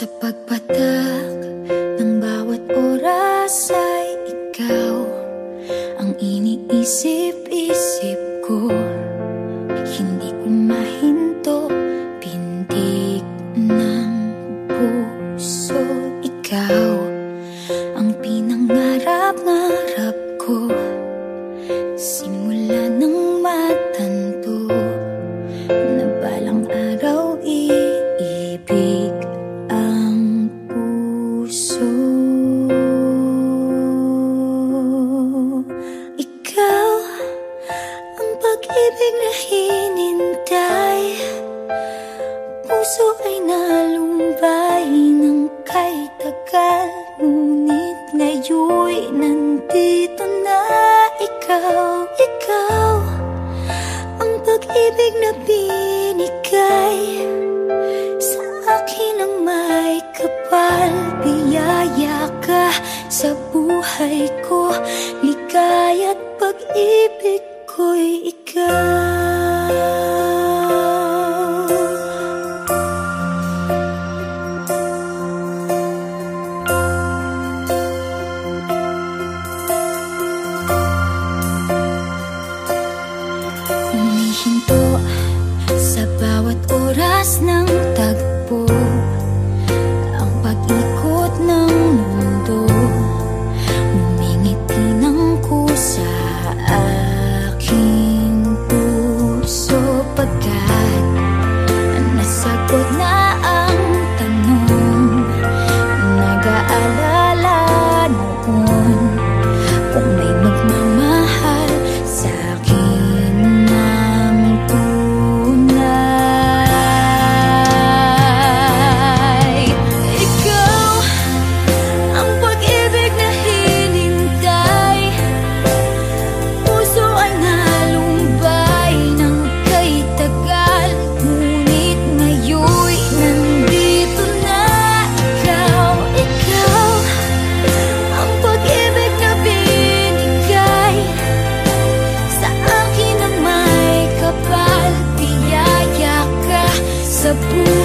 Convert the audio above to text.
Sa pagpatak ng bawat oras ay ikaw Ang iniisip-isip ko. Hindi ko mahinto ngayon'y nandito na ikaw Ikaw ang pag-ibig na binigay. Sa akin ang may kapal Biyaya ka sa buhay ko. Ligaya't pag-ibig ko'y ikaw Humihinto sa bawat oras ng tagpo. Ang pag-ikot ng mundo Umingiti ng kusa aking puso Pagkat Biyaya